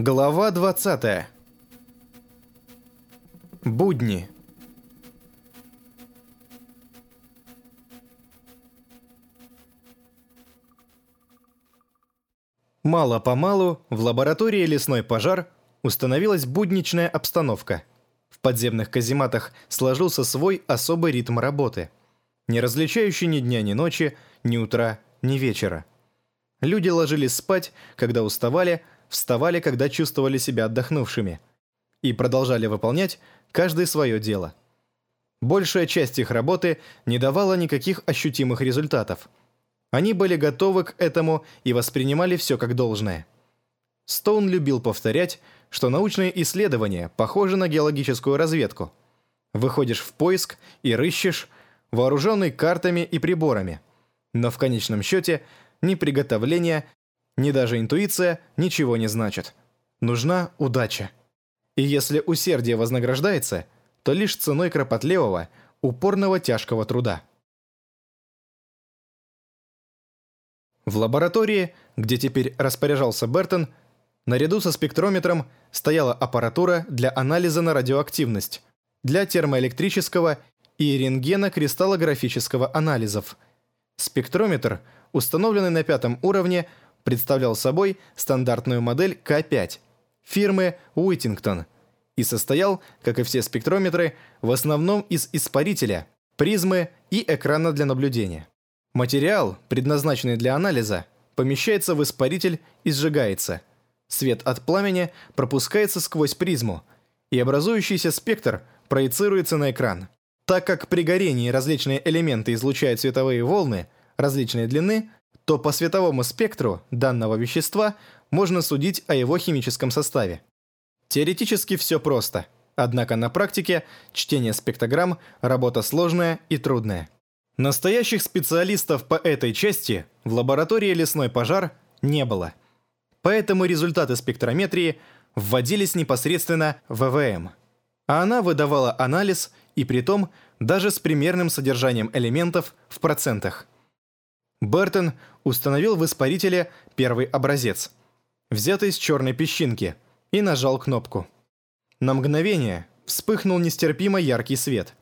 Глава 20. Будни. Мало-помалу в лаборатории «Лесной пожар» установилась будничная обстановка. В подземных казематах сложился свой особый ритм работы, не различающий ни дня, ни ночи, ни утра, ни вечера. Люди ложились спать, когда уставали, вставали, когда чувствовали себя отдохнувшими, и продолжали выполнять каждое свое дело. Большая часть их работы не давала никаких ощутимых результатов. Они были готовы к этому и воспринимали все как должное. Стоун любил повторять, что научные исследования похожи на геологическую разведку. Выходишь в поиск и рыщешь, вооруженный картами и приборами. Но в конечном счете ни приготовление, ни даже интуиция ничего не значат. Нужна удача. И если усердие вознаграждается, то лишь ценой кропотливого, упорного тяжкого труда. В лаборатории, где теперь распоряжался Бертон, наряду со спектрометром стояла аппаратура для анализа на радиоактивность, для термоэлектрического и рентгено-кристаллографического анализов. Спектрометр, установленный на пятом уровне, представлял собой стандартную модель К5 фирмы Уитингтон и состоял, как и все спектрометры, в основном из испарителя, призмы и экрана для наблюдения. Материал, предназначенный для анализа, помещается в испаритель и сжигается. Свет от пламени пропускается сквозь призму, и образующийся спектр проецируется на экран. Так как при горении различные элементы излучают световые волны различной длины, то по световому спектру данного вещества можно судить о его химическом составе. Теоретически все просто, однако на практике чтение спектрограмм – работа сложная и трудная. Настоящих специалистов по этой части в лаборатории «Лесной пожар» не было. Поэтому результаты спектрометрии вводились непосредственно в ВВМ. А она выдавала анализ, и при том даже с примерным содержанием элементов в процентах. Бертон установил в испарителе первый образец, взятый из черной песчинки, и нажал кнопку. На мгновение вспыхнул нестерпимо яркий свет.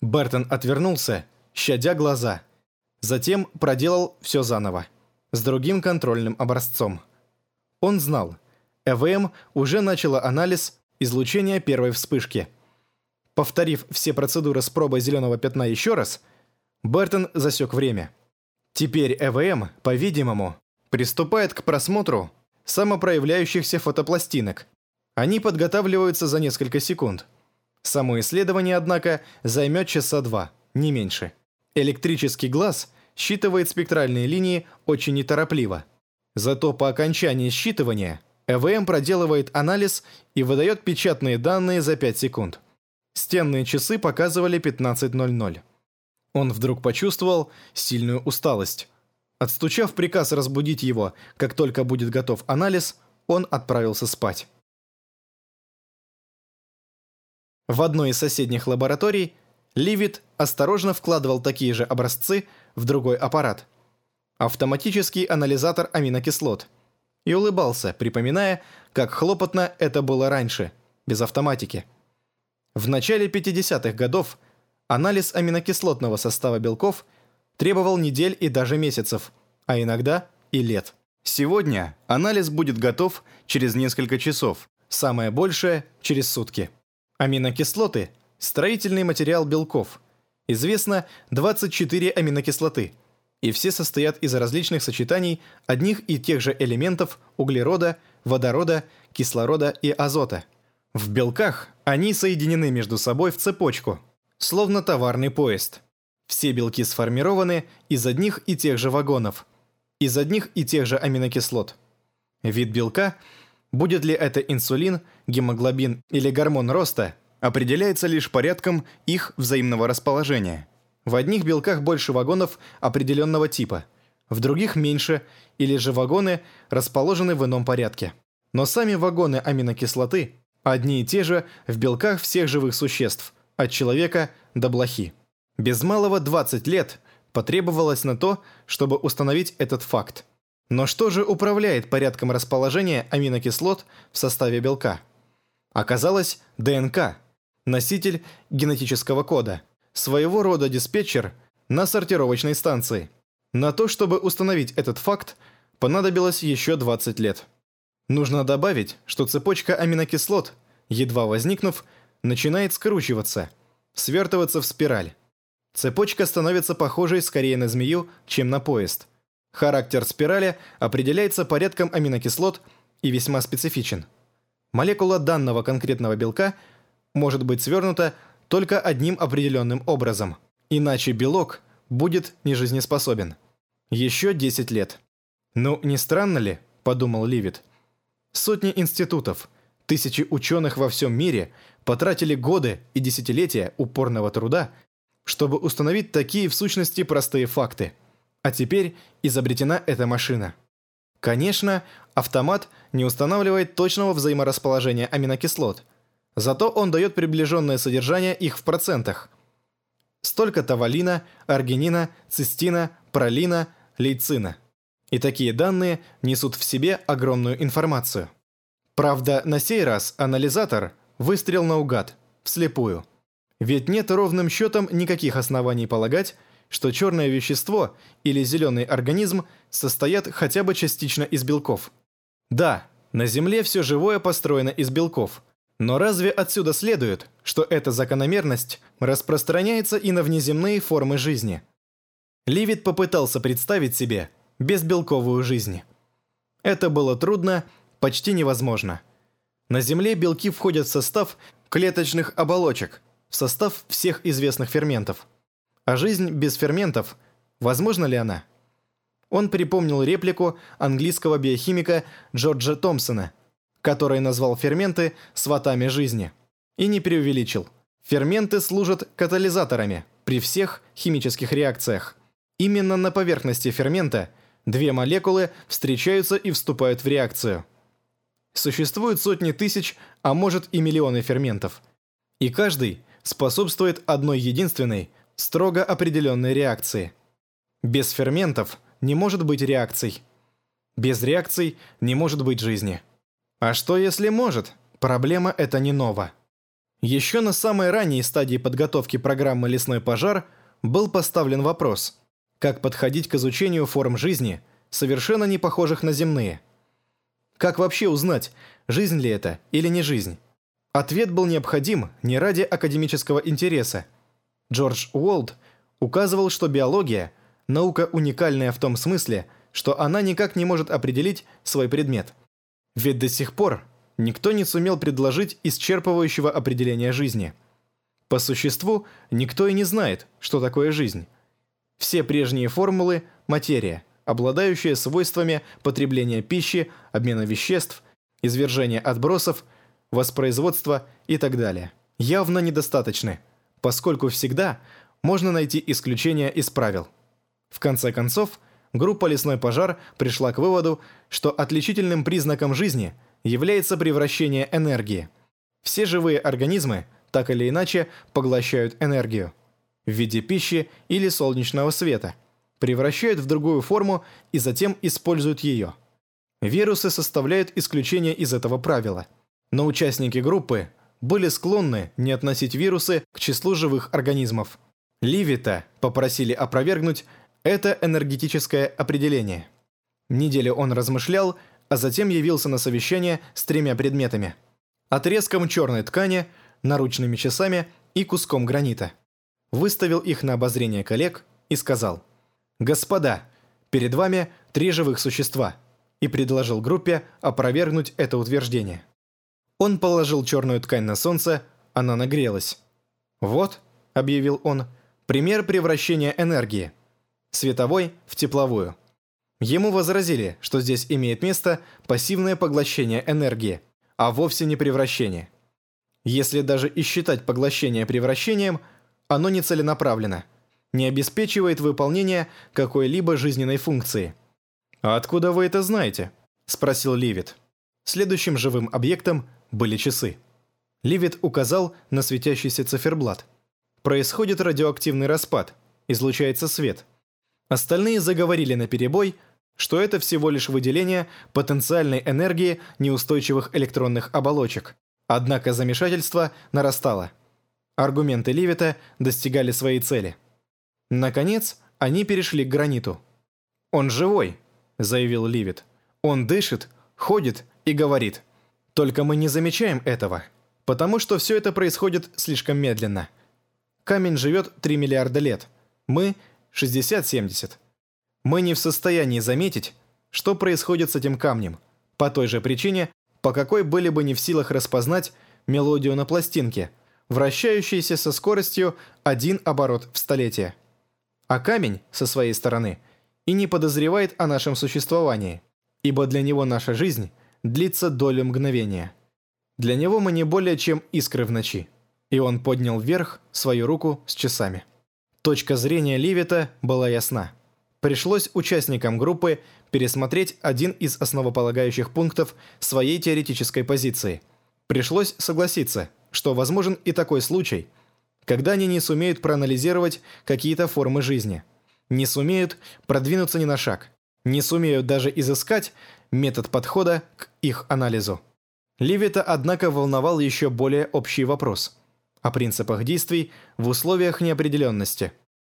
Бертон отвернулся щадя глаза. Затем проделал все заново, с другим контрольным образцом. Он знал, ЭВМ уже начала анализ излучения первой вспышки. Повторив все процедуры с пробой зеленого пятна еще раз, Бертон засек время. Теперь ЭВМ, по-видимому, приступает к просмотру самопроявляющихся фотопластинок. Они подготавливаются за несколько секунд. Само исследование, однако, займет часа два, не меньше. Электрический глаз считывает спектральные линии очень неторопливо. Зато по окончании считывания ЭВМ проделывает анализ и выдает печатные данные за 5 секунд. Стенные часы показывали 15.00. Он вдруг почувствовал сильную усталость. Отстучав приказ разбудить его, как только будет готов анализ, он отправился спать. В одной из соседних лабораторий Ливит осторожно вкладывал такие же образцы в другой аппарат. Автоматический анализатор аминокислот. И улыбался, припоминая, как хлопотно это было раньше, без автоматики. В начале 50-х годов анализ аминокислотного состава белков требовал недель и даже месяцев, а иногда и лет. Сегодня анализ будет готов через несколько часов, самое большее – через сутки. Аминокислоты Строительный материал белков. Известно 24 аминокислоты, и все состоят из различных сочетаний одних и тех же элементов углерода, водорода, кислорода и азота. В белках они соединены между собой в цепочку, словно товарный поезд. Все белки сформированы из одних и тех же вагонов, из одних и тех же аминокислот. Вид белка, будет ли это инсулин, гемоглобин или гормон роста – определяется лишь порядком их взаимного расположения. В одних белках больше вагонов определенного типа, в других меньше, или же вагоны расположены в ином порядке. Но сами вагоны аминокислоты одни и те же в белках всех живых существ, от человека до блохи. Без малого 20 лет потребовалось на то, чтобы установить этот факт. Но что же управляет порядком расположения аминокислот в составе белка? Оказалось, ДНК – носитель генетического кода, своего рода диспетчер на сортировочной станции. На то, чтобы установить этот факт, понадобилось еще 20 лет. Нужно добавить, что цепочка аминокислот, едва возникнув, начинает скручиваться, свертываться в спираль. Цепочка становится похожей скорее на змею, чем на поезд. Характер спирали определяется порядком аминокислот и весьма специфичен. Молекула данного конкретного белка может быть свернута только одним определенным образом, иначе белок будет нежизнеспособен. Еще 10 лет. «Ну, не странно ли?» – подумал Ливит. Сотни институтов, тысячи ученых во всем мире потратили годы и десятилетия упорного труда, чтобы установить такие в сущности простые факты. А теперь изобретена эта машина. Конечно, автомат не устанавливает точного взаиморасположения аминокислот, зато он дает приближенное содержание их в процентах. Столько-то валина, аргинина, цистина, пролина, лейцина. И такие данные несут в себе огромную информацию. Правда, на сей раз анализатор выстрел наугад, вслепую. Ведь нет ровным счетом никаких оснований полагать, что черное вещество или зеленый организм состоят хотя бы частично из белков. Да, на Земле все живое построено из белков. Но разве отсюда следует, что эта закономерность распространяется и на внеземные формы жизни? Ливит попытался представить себе безбелковую жизнь. Это было трудно, почти невозможно. На Земле белки входят в состав клеточных оболочек, в состав всех известных ферментов – а жизнь без ферментов, возможно ли она? Он припомнил реплику английского биохимика Джорджа Томпсона, который назвал ферменты «сватами жизни». И не преувеличил. Ферменты служат катализаторами при всех химических реакциях. Именно на поверхности фермента две молекулы встречаются и вступают в реакцию. Существует сотни тысяч, а может и миллионы ферментов. И каждый способствует одной единственной, строго определенной реакции. Без ферментов не может быть реакций. Без реакций не может быть жизни. А что если может? Проблема эта не нова. Еще на самой ранней стадии подготовки программы «Лесной пожар» был поставлен вопрос, как подходить к изучению форм жизни, совершенно не похожих на земные. Как вообще узнать, жизнь ли это или не жизнь? Ответ был необходим не ради академического интереса – Джордж Уолт указывал, что биология – наука уникальная в том смысле, что она никак не может определить свой предмет. Ведь до сих пор никто не сумел предложить исчерпывающего определения жизни. По существу, никто и не знает, что такое жизнь. Все прежние формулы – материя, обладающая свойствами потребления пищи, обмена веществ, извержения отбросов, воспроизводства и так далее. Явно недостаточны – поскольку всегда можно найти исключения из правил. В конце концов, группа «Лесной пожар» пришла к выводу, что отличительным признаком жизни является превращение энергии. Все живые организмы, так или иначе, поглощают энергию в виде пищи или солнечного света, превращают в другую форму и затем используют ее. Вирусы составляют исключение из этого правила, но участники группы были склонны не относить вирусы к числу живых организмов. Ливита попросили опровергнуть это энергетическое определение. Неделю он размышлял, а затем явился на совещание с тремя предметами. Отрезком черной ткани, наручными часами и куском гранита. Выставил их на обозрение коллег и сказал «Господа, перед вами три живых существа» и предложил группе опровергнуть это утверждение. Он положил черную ткань на солнце, она нагрелась. «Вот», — объявил он, — «пример превращения энергии. Световой в тепловую». Ему возразили, что здесь имеет место пассивное поглощение энергии, а вовсе не превращение. Если даже и считать поглощение превращением, оно не целенаправленно, не обеспечивает выполнение какой-либо жизненной функции. «А откуда вы это знаете?» – спросил Ливит. Следующим живым объектом были часы. Ливит указал на светящийся циферблат. Происходит радиоактивный распад, излучается свет. Остальные заговорили на перебой, что это всего лишь выделение потенциальной энергии неустойчивых электронных оболочек. Однако замешательство нарастало. Аргументы Ливета достигали своей цели. Наконец, они перешли к граниту. «Он живой», — заявил Ливет. «Он дышит, ходит и говорит. Только мы не замечаем этого, потому что все это происходит слишком медленно. Камень живет 3 миллиарда лет, мы — 60-70. Мы не в состоянии заметить, что происходит с этим камнем, по той же причине, по какой были бы не в силах распознать мелодию на пластинке, вращающейся со скоростью один оборот в столетие. А камень, со своей стороны, и не подозревает о нашем существовании, ибо для него наша жизнь длится долю мгновения. Для него мы не более чем искры в ночи. И он поднял вверх свою руку с часами. Точка зрения Ливета была ясна. Пришлось участникам группы пересмотреть один из основополагающих пунктов своей теоретической позиции. Пришлось согласиться, что возможен и такой случай, когда они не сумеют проанализировать какие-то формы жизни, не сумеют продвинуться ни на шаг, не сумеют даже изыскать метод подхода к их анализу. Ливита, однако, волновал еще более общий вопрос о принципах действий в условиях неопределенности.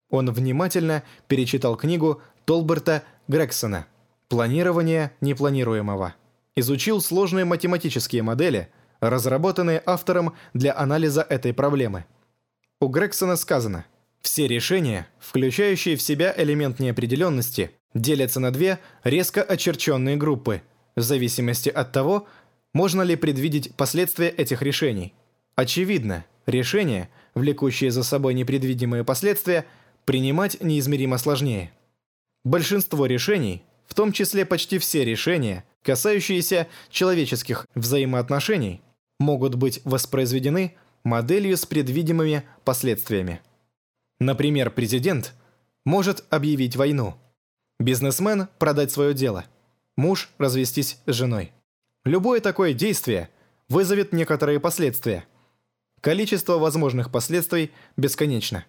Он внимательно перечитал книгу Толберта Грексона «Планирование непланируемого». Изучил сложные математические модели, разработанные автором для анализа этой проблемы. У Грексона сказано «Все решения, включающие в себя элемент неопределенности, делятся на две резко очерченные группы, в зависимости от того, можно ли предвидеть последствия этих решений. Очевидно, решения, влекущие за собой непредвидимые последствия, принимать неизмеримо сложнее. Большинство решений, в том числе почти все решения, касающиеся человеческих взаимоотношений, могут быть воспроизведены моделью с предвидимыми последствиями. Например, президент может объявить войну – Бизнесмен – продать свое дело. Муж – развестись с женой. Любое такое действие вызовет некоторые последствия. Количество возможных последствий бесконечно.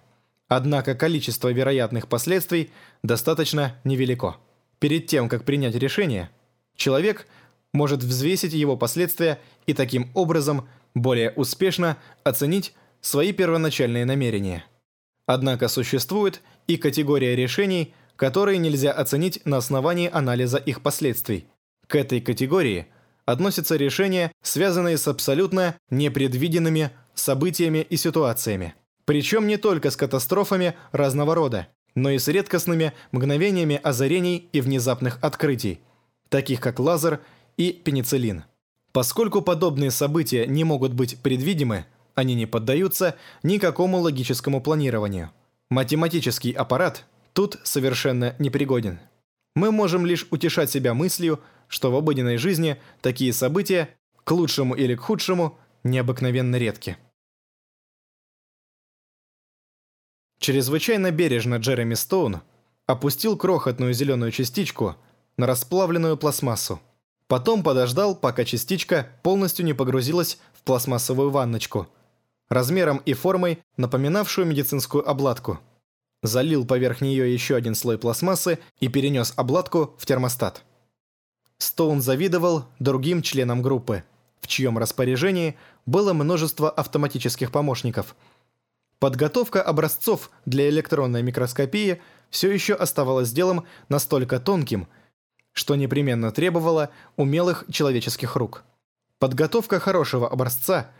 Однако количество вероятных последствий достаточно невелико. Перед тем, как принять решение, человек может взвесить его последствия и таким образом более успешно оценить свои первоначальные намерения. Однако существует и категория решений – которые нельзя оценить на основании анализа их последствий. К этой категории относятся решения, связанные с абсолютно непредвиденными событиями и ситуациями. Причем не только с катастрофами разного рода, но и с редкостными мгновениями озарений и внезапных открытий, таких как лазер и пенициллин. Поскольку подобные события не могут быть предвидимы, они не поддаются никакому логическому планированию. Математический аппарат тут совершенно непригоден. Мы можем лишь утешать себя мыслью, что в обыденной жизни такие события, к лучшему или к худшему, необыкновенно редки. Чрезвычайно бережно Джереми Стоун опустил крохотную зеленую частичку на расплавленную пластмассу. Потом подождал, пока частичка полностью не погрузилась в пластмассовую ванночку, размером и формой напоминавшую медицинскую обладку – залил поверх нее еще один слой пластмассы и перенес обладку в термостат. Стоун завидовал другим членам группы, в чьем распоряжении было множество автоматических помощников. Подготовка образцов для электронной микроскопии все еще оставалась делом настолько тонким, что непременно требовала умелых человеческих рук. Подготовка хорошего образца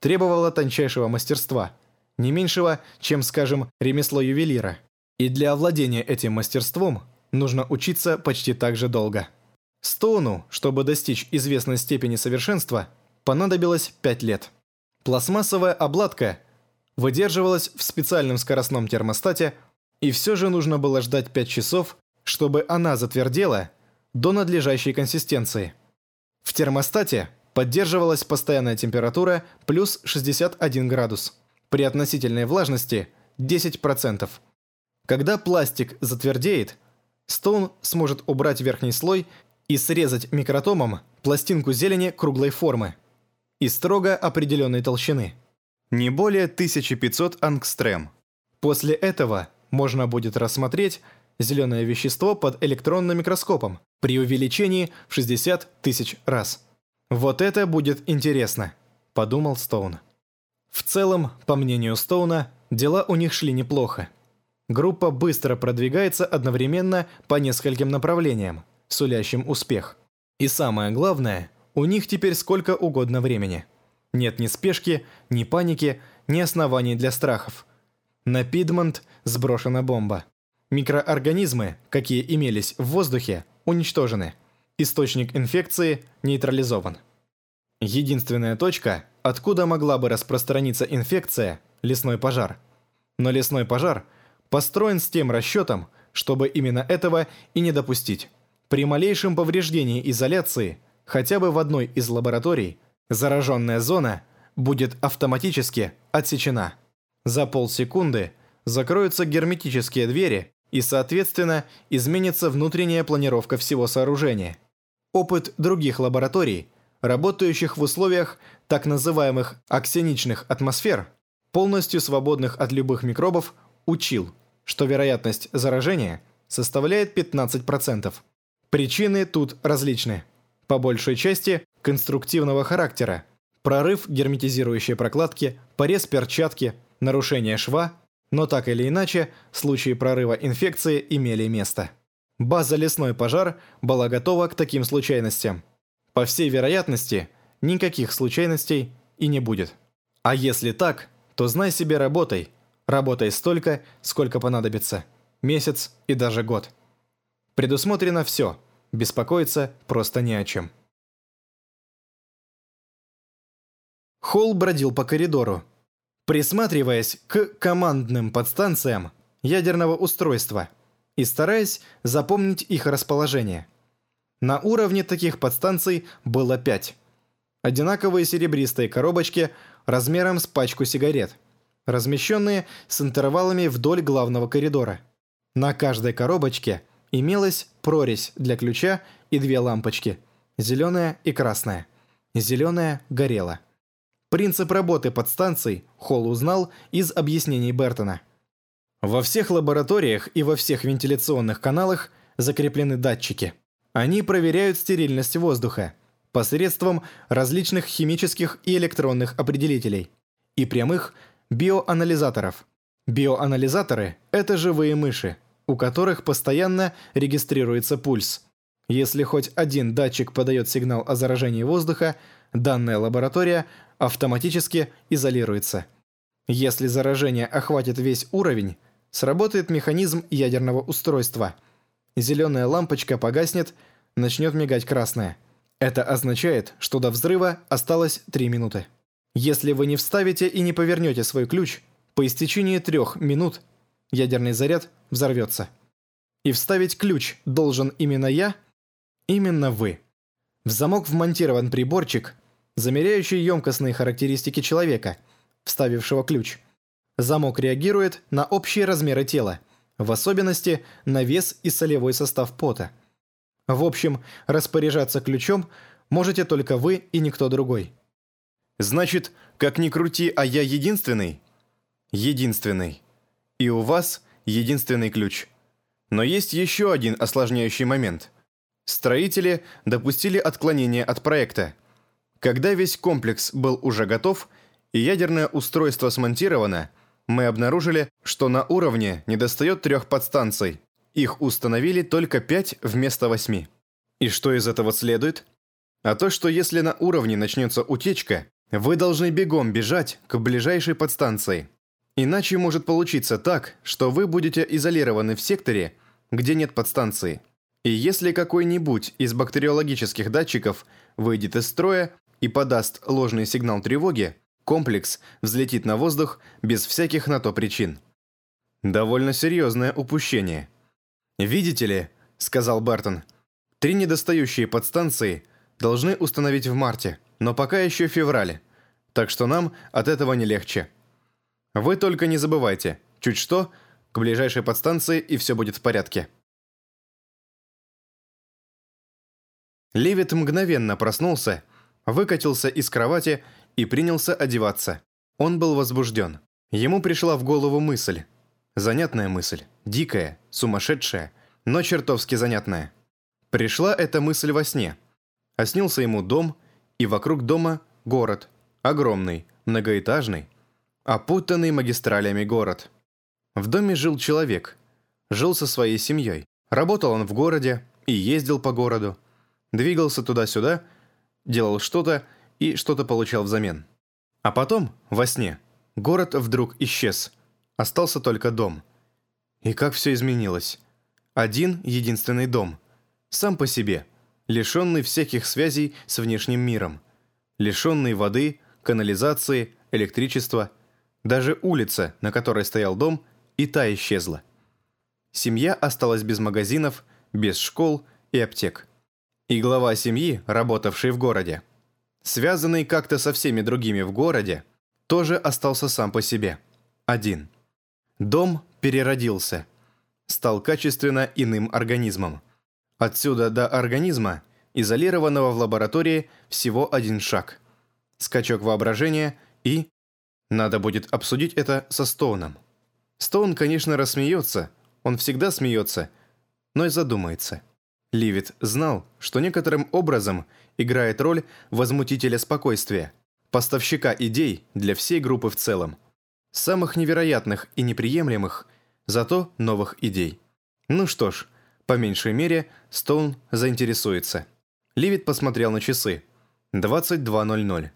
требовала тончайшего мастерства – не меньшего, чем, скажем, ремесло ювелира. И для овладения этим мастерством нужно учиться почти так же долго. Стоуну, чтобы достичь известной степени совершенства, понадобилось 5 лет. Пластмассовая обладка выдерживалась в специальном скоростном термостате, и все же нужно было ждать 5 часов, чтобы она затвердела до надлежащей консистенции. В термостате поддерживалась постоянная температура плюс 61 градус при относительной влажности 10%. Когда пластик затвердеет, Стоун сможет убрать верхний слой и срезать микротомом пластинку зелени круглой формы и строго определенной толщины. Не более 1500 ангстрем. После этого можно будет рассмотреть зеленое вещество под электронным микроскопом при увеличении в 60 тысяч раз. «Вот это будет интересно», – подумал Стоун. В целом, по мнению Стоуна, дела у них шли неплохо. Группа быстро продвигается одновременно по нескольким направлениям, сулящим успех. И самое главное, у них теперь сколько угодно времени. Нет ни спешки, ни паники, ни оснований для страхов. На Пидмонт сброшена бомба. Микроорганизмы, какие имелись в воздухе, уничтожены. Источник инфекции нейтрализован. Единственная точка, откуда могла бы распространиться инфекция – лесной пожар. Но лесной пожар построен с тем расчетом, чтобы именно этого и не допустить. При малейшем повреждении изоляции, хотя бы в одной из лабораторий, зараженная зона будет автоматически отсечена. За полсекунды закроются герметические двери и, соответственно, изменится внутренняя планировка всего сооружения. Опыт других лабораторий, работающих в условиях так называемых аксиничных атмосфер, полностью свободных от любых микробов, учил, что вероятность заражения составляет 15%. Причины тут различны. По большей части конструктивного характера. Прорыв герметизирующей прокладки, порез перчатки, нарушение шва – но так или иначе, случаи прорыва инфекции имели место. База «Лесной пожар» была готова к таким случайностям. По всей вероятности, никаких случайностей и не будет. А если так, то знай себе работай. Работай столько, сколько понадобится. Месяц и даже год. Предусмотрено все. Беспокоиться просто не о чем. Холл бродил по коридору, присматриваясь к командным подстанциям ядерного устройства и стараясь запомнить их расположение. На уровне таких подстанций было пять. Одинаковые серебристые коробочки размером с пачку сигарет, размещенные с интервалами вдоль главного коридора. На каждой коробочке имелась прорезь для ключа и две лампочки – зеленая и красная. Зеленая горела. Принцип работы подстанций Холл узнал из объяснений Бертона. Во всех лабораториях и во всех вентиляционных каналах закреплены датчики. Они проверяют стерильность воздуха посредством различных химических и электронных определителей и прямых биоанализаторов. Биоанализаторы – это живые мыши, у которых постоянно регистрируется пульс. Если хоть один датчик подает сигнал о заражении воздуха, данная лаборатория автоматически изолируется. Если заражение охватит весь уровень, сработает механизм ядерного устройства. Зеленая лампочка погаснет, начнет мигать красная. Это означает, что до взрыва осталось 3 минуты. Если вы не вставите и не повернете свой ключ, по истечении трех минут ядерный заряд взорвется. И вставить ключ должен именно я, именно вы. В замок вмонтирован приборчик, замеряющий емкостные характеристики человека, вставившего ключ. Замок реагирует на общие размеры тела, в особенности на вес и солевой состав пота. В общем, распоряжаться ключом можете только вы и никто другой. Значит, как ни крути, а я единственный? Единственный. И у вас единственный ключ. Но есть еще один осложняющий момент. Строители допустили отклонение от проекта – когда весь комплекс был уже готов и ядерное устройство смонтировано, мы обнаружили, что на уровне недостает трех подстанций. Их установили только пять вместо восьми. И что из этого следует? А то, что если на уровне начнется утечка, вы должны бегом бежать к ближайшей подстанции. Иначе может получиться так, что вы будете изолированы в секторе, где нет подстанции. И если какой-нибудь из бактериологических датчиков выйдет из строя, и подаст ложный сигнал тревоги, комплекс взлетит на воздух без всяких на то причин. Довольно серьезное упущение. «Видите ли», — сказал Бартон, — «три недостающие подстанции должны установить в марте, но пока еще в феврале, так что нам от этого не легче. Вы только не забывайте, чуть что, к ближайшей подстанции и все будет в порядке». Левит мгновенно проснулся выкатился из кровати и принялся одеваться. Он был возбужден. Ему пришла в голову мысль. Занятная мысль, дикая, сумасшедшая, но чертовски занятная. Пришла эта мысль во сне. А снился ему дом, и вокруг дома город, огромный, многоэтажный, опутанный магистралями город. В доме жил человек, жил со своей семьей. Работал он в городе и ездил по городу, двигался туда-сюда, делал что-то и что-то получал взамен. А потом, во сне, город вдруг исчез, остался только дом. И как все изменилось. Один единственный дом, сам по себе, лишенный всяких связей с внешним миром, лишенный воды, канализации, электричества, даже улица, на которой стоял дом, и та исчезла. Семья осталась без магазинов, без школ и аптек. И глава семьи, работавший в городе, связанный как-то со всеми другими в городе, тоже остался сам по себе. Один. Дом переродился. Стал качественно иным организмом. Отсюда до организма, изолированного в лаборатории, всего один шаг. Скачок воображения и... Надо будет обсудить это со Стоуном. Стоун, конечно, рассмеется, он всегда смеется, но и задумается. Ливит знал, что некоторым образом играет роль возмутителя спокойствия, поставщика идей для всей группы в целом. Самых невероятных и неприемлемых, зато новых идей. Ну что ж, по меньшей мере, Стоун заинтересуется. Ливит посмотрел на часы. 22.00.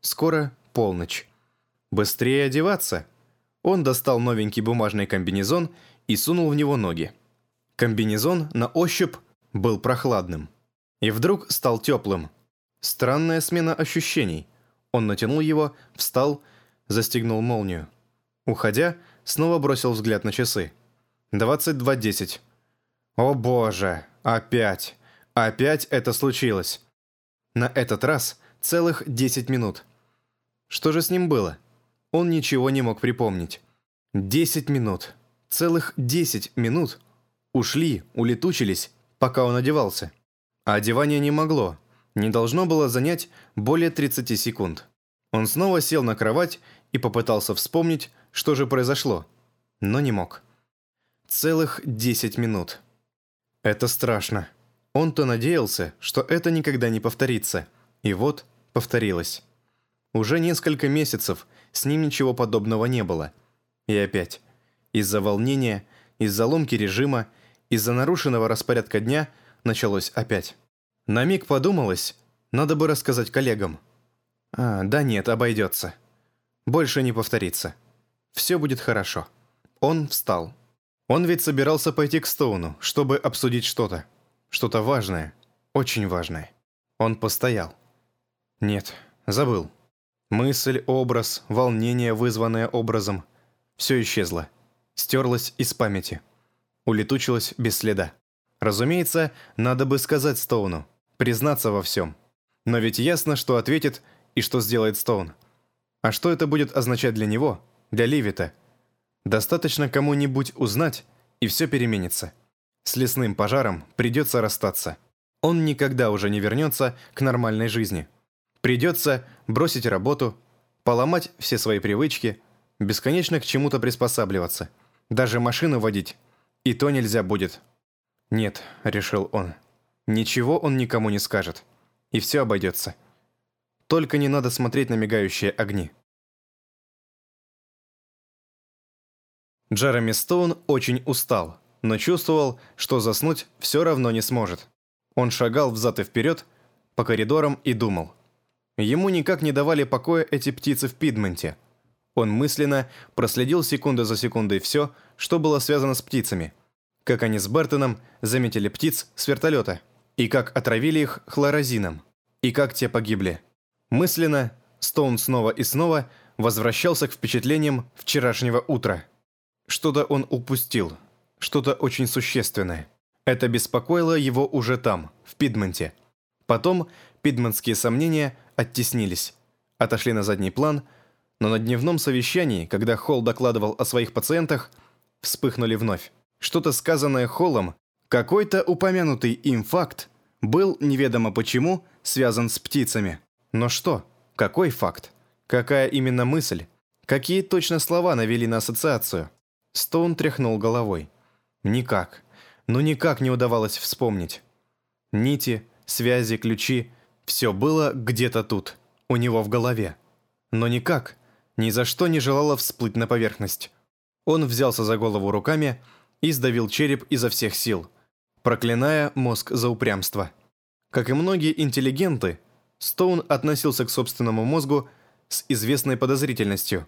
Скоро полночь. Быстрее одеваться. Он достал новенький бумажный комбинезон и сунул в него ноги. Комбинезон на ощупь был прохладным. И вдруг стал теплым. Странная смена ощущений. Он натянул его, встал, застегнул молнию. Уходя, снова бросил взгляд на часы. 22.10. О боже, опять, опять это случилось. На этот раз целых 10 минут. Что же с ним было? Он ничего не мог припомнить. 10 минут. Целых 10 минут. Ушли, улетучились, пока он одевался. А одевание не могло, не должно было занять более 30 секунд. Он снова сел на кровать и попытался вспомнить, что же произошло, но не мог. Целых 10 минут. Это страшно. Он-то надеялся, что это никогда не повторится. И вот, повторилось. Уже несколько месяцев с ним ничего подобного не было. И опять. Из-за волнения, из-за ломки режима, из-за нарушенного распорядка дня началось опять. На миг подумалось, надо бы рассказать коллегам. А, да нет, обойдется. Больше не повторится. Все будет хорошо. Он встал. Он ведь собирался пойти к Стоуну, чтобы обсудить что-то. Что-то важное. Очень важное. Он постоял. Нет, забыл. Мысль, образ, волнение, вызванное образом. Все исчезло. Стерлось из памяти улетучилась без следа. Разумеется, надо бы сказать Стоуну, признаться во всем. Но ведь ясно, что ответит и что сделает Стоун. А что это будет означать для него, для Ливита? Достаточно кому-нибудь узнать, и все переменится. С лесным пожаром придется расстаться. Он никогда уже не вернется к нормальной жизни. Придется бросить работу, поломать все свои привычки, бесконечно к чему-то приспосабливаться. Даже машину водить и то нельзя будет. Нет, решил он. Ничего он никому не скажет. И все обойдется. Только не надо смотреть на мигающие огни. Джереми Стоун очень устал, но чувствовал, что заснуть все равно не сможет. Он шагал взад и вперед по коридорам и думал. Ему никак не давали покоя эти птицы в Пидменте. Он мысленно проследил секунду за секундой все, что было связано с птицами, как они с Бертоном заметили птиц с вертолета, и как отравили их хлорозином, и как те погибли. Мысленно Стоун снова и снова возвращался к впечатлениям вчерашнего утра. Что-то он упустил, что-то очень существенное. Это беспокоило его уже там, в Пидменте. Потом пидментские сомнения оттеснились, отошли на задний план, но на дневном совещании, когда Холл докладывал о своих пациентах, вспыхнули вновь. Что-то сказанное Холлом, какой-то упомянутый им факт, был, неведомо почему, связан с птицами. Но что? Какой факт? Какая именно мысль? Какие точно слова навели на ассоциацию? Стоун тряхнул головой. Никак. Ну никак не удавалось вспомнить. Нити, связи, ключи — все было где-то тут, у него в голове. Но никак, ни за что не желало всплыть на поверхность. Он взялся за голову руками и сдавил череп изо всех сил, проклиная мозг за упрямство. Как и многие интеллигенты, Стоун относился к собственному мозгу с известной подозрительностью.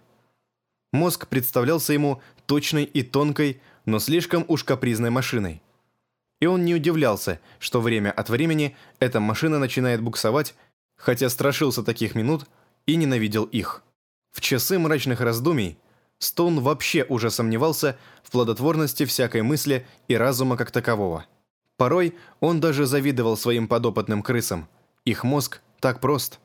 Мозг представлялся ему точной и тонкой, но слишком уж капризной машиной. И он не удивлялся, что время от времени эта машина начинает буксовать, хотя страшился таких минут и ненавидел их. В часы мрачных раздумий Стоун вообще уже сомневался в плодотворности всякой мысли и разума как такового. Порой он даже завидовал своим подопытным крысам. Их мозг так прост.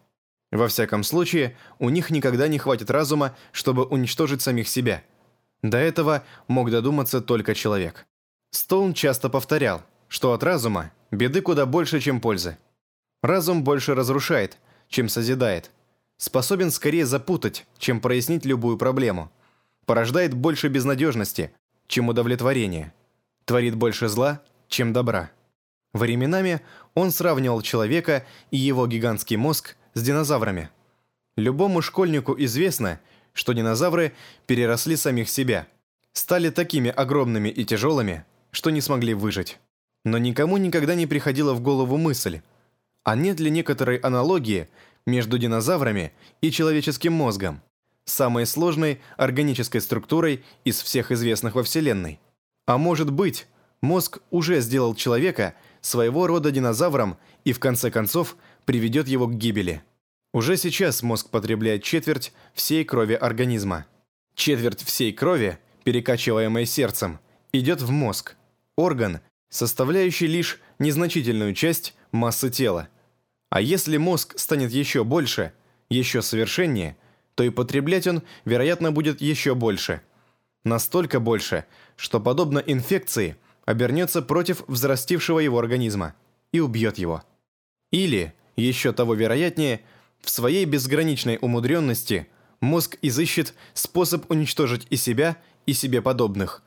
Во всяком случае, у них никогда не хватит разума, чтобы уничтожить самих себя. До этого мог додуматься только человек. Стоун часто повторял, что от разума беды куда больше, чем пользы. Разум больше разрушает, чем созидает. Способен скорее запутать, чем прояснить любую проблему. Порождает больше безнадежности, чем удовлетворения. Творит больше зла, чем добра. Временами он сравнивал человека и его гигантский мозг с динозаврами. Любому школьнику известно, что динозавры переросли самих себя, стали такими огромными и тяжелыми, что не смогли выжить. Но никому никогда не приходила в голову мысль, а нет ли некоторой аналогии между динозаврами и человеческим мозгом, самой сложной органической структурой из всех известных во Вселенной. А может быть, мозг уже сделал человека своего рода динозавром и в конце концов приведет его к гибели. Уже сейчас мозг потребляет четверть всей крови организма. Четверть всей крови, перекачиваемой сердцем, идет в мозг, орган, составляющий лишь незначительную часть массы тела. А если мозг станет еще больше, еще совершеннее, то и потреблять он, вероятно, будет еще больше. Настолько больше, что, подобно инфекции, обернется против взрастившего его организма и убьет его. Или, еще того вероятнее, в своей безграничной умудренности мозг изыщет способ уничтожить и себя, и себе подобных.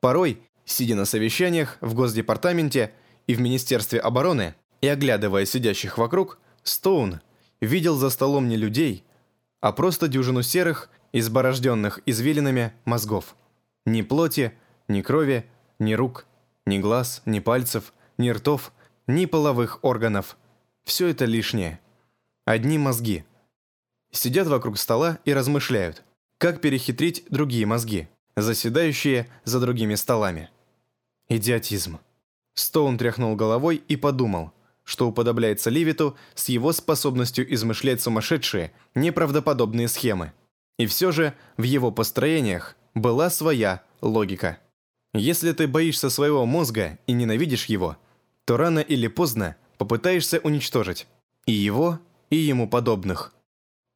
Порой, сидя на совещаниях в Госдепартаменте и в Министерстве обороны, и оглядывая сидящих вокруг, Стоун видел за столом не людей, а просто дюжину серых, изборожденных извилинами мозгов. Ни плоти, ни крови, ни рук, ни глаз, ни пальцев, ни ртов, ни половых органов. Все это лишнее. Одни мозги. Сидят вокруг стола и размышляют, как перехитрить другие мозги, заседающие за другими столами. Идиотизм. Стоун тряхнул головой и подумал, что уподобляется Ливиту с его способностью измышлять сумасшедшие, неправдоподобные схемы. И все же в его построениях была своя логика. Если ты боишься своего мозга и ненавидишь его, то рано или поздно попытаешься уничтожить и его, и ему подобных.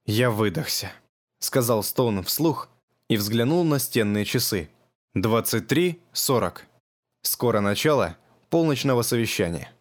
«Я выдохся», — сказал Стоун вслух и взглянул на стенные часы. «23.40. Скоро начало полночного совещания».